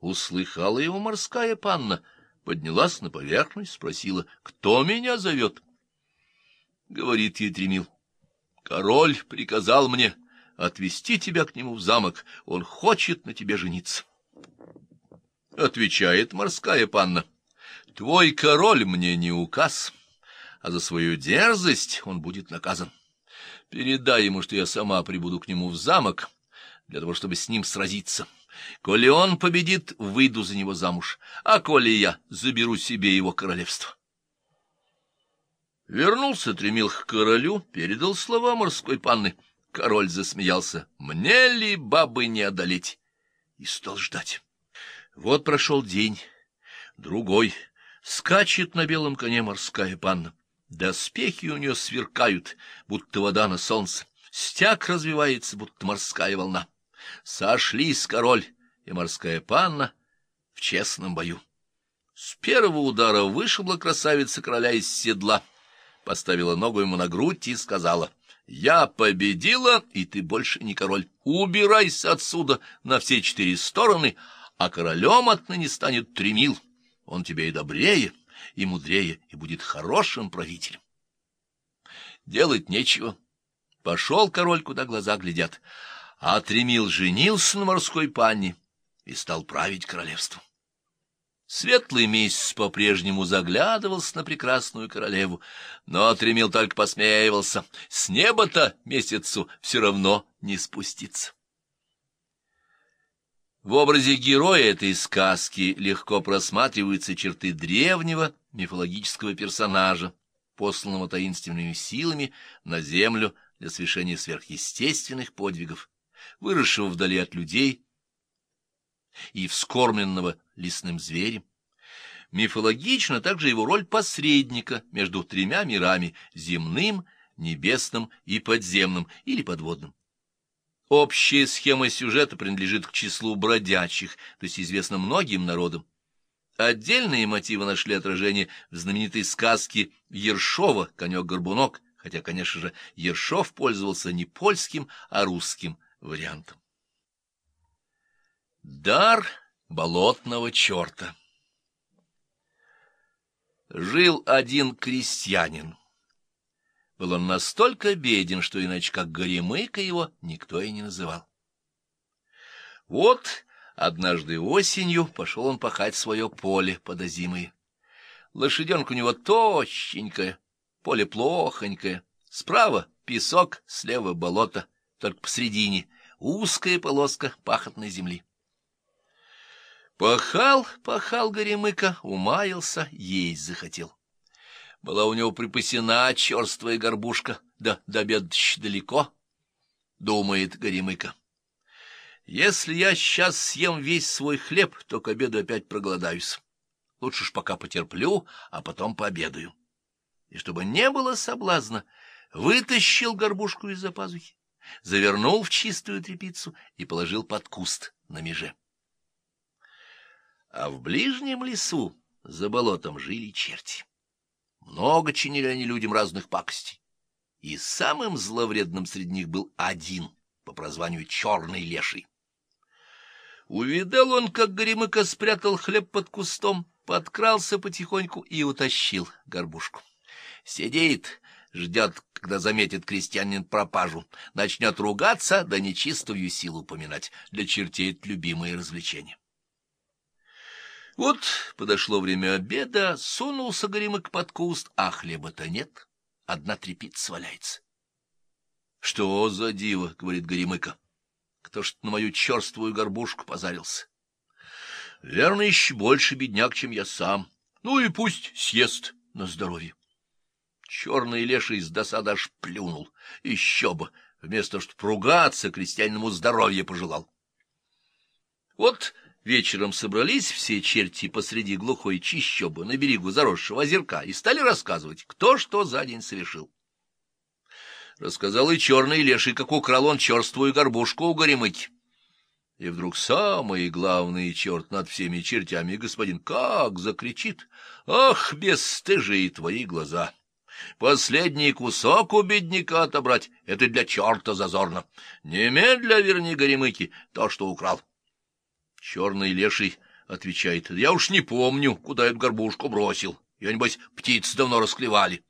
услыхала его морская панна, поднялась на поверхность, спросила, кто меня зовет. Говорит ей Тремил, король приказал мне отвезти тебя к нему в замок, он хочет на тебе жениться. Отвечает морская панна, твой король мне не указ, а за свою дерзость он будет наказан. Передай ему, что я сама прибуду к нему в замок для того, чтобы с ним сразиться. Коли он победит, выйду за него замуж, а коли я заберу себе его королевство. Вернулся Тремил к королю, передал слова морской панны. Король засмеялся. «Мне ли бабы не одолеть?» И стал ждать. Вот прошел день, другой. Скачет на белом коне морская панна. Доспехи у нее сверкают, будто вода на солнце. Стяг развивается, будто морская волна. Сошлись король и морская панна в честном бою. С первого удара вышибла красавица короля из седла, поставила ногу ему на грудь и сказала, «Я победила, и ты больше не король. Убирайся отсюда на все четыре стороны, а королем отныне станет Тремил. Он тебе и добрее, и мудрее, и будет хорошим правителем». Делать нечего. Пошел король, куда глаза глядят, а Тремил женился на морской панне и стал править королевством. Светлый месяц по-прежнему заглядывался на прекрасную королеву, но Тремил только посмеивался. С неба-то месяцу все равно не спуститься. В образе героя этой сказки легко просматриваются черты древнего мифологического персонажа, посланного таинственными силами на землю для совершения сверхъестественных подвигов выросшего вдали от людей и вскормленного лесным зверем. Мифологична также его роль посредника между тремя мирами — земным, небесным и подземным или подводным. Общая схема сюжета принадлежит к числу бродячих, то есть известна многим народам. Отдельные мотивы нашли отражение в знаменитой сказке Ершова «Конек-горбунок», хотя, конечно же, Ершов пользовался не польским, а русским вариантом. Дар болотного черта Жил один крестьянин. Был он настолько беден, что иначе как Горемыка его никто и не называл. Вот однажды осенью пошел он пахать свое поле подозимое. Лошаденка у него тощенькая, поле плохонькое, справа песок, слева болото — только посредине узкая полоска пахотной земли. Пахал, пахал Горемыка, умаялся, есть захотел. Была у него припасена черствая горбушка, да до обеда далеко, думает Горемыка. Если я сейчас съем весь свой хлеб, то к обеду опять проголодаюсь. Лучше ж пока потерплю, а потом пообедаю. И чтобы не было соблазна, вытащил горбушку из-за пазухи завернул в чистую тряпицу и положил под куст на меже. А в ближнем лесу за болотом жили черти. Много чинили они людям разных пакостей. И самым зловредным среди них был один по прозванию Черный Леший. Увидал он, как Горемыка спрятал хлеб под кустом, подкрался потихоньку и утащил горбушку. Сидит, ждет, когда заметит крестьянин пропажу, начнет ругаться, да нечистую силу поминать. Для чертей это любимое развлечение. Вот подошло время обеда, сунулся Горемык под куст, а хлеба-то нет, одна трепица валяется. — Что за диво, — говорит Горемыка, — кто ж на мою черствую горбушку позарился? — Верно, еще больше бедняк, чем я сам. Ну и пусть съест на здоровье. Черный леший с досады аж плюнул. Еще бы! Вместо чтобы ругаться, крестьяниному здоровья пожелал. Вот вечером собрались все черти посреди глухой чищобы на берегу заросшего озерка и стали рассказывать, кто что за день совершил. Рассказал и черный леший, как украл он черствую горбушку у горемыки. И вдруг самый главный черт над всеми чертями, господин, как закричит, «Ах, бесстыжие твои глаза!» Последний кусок у бедняка отобрать — это для черта зазорно. Немедля верни Горемыки то, что украл. Черный леший отвечает, — я уж не помню, куда эту горбушку бросил. Ее, небось, птицы давно расклевали.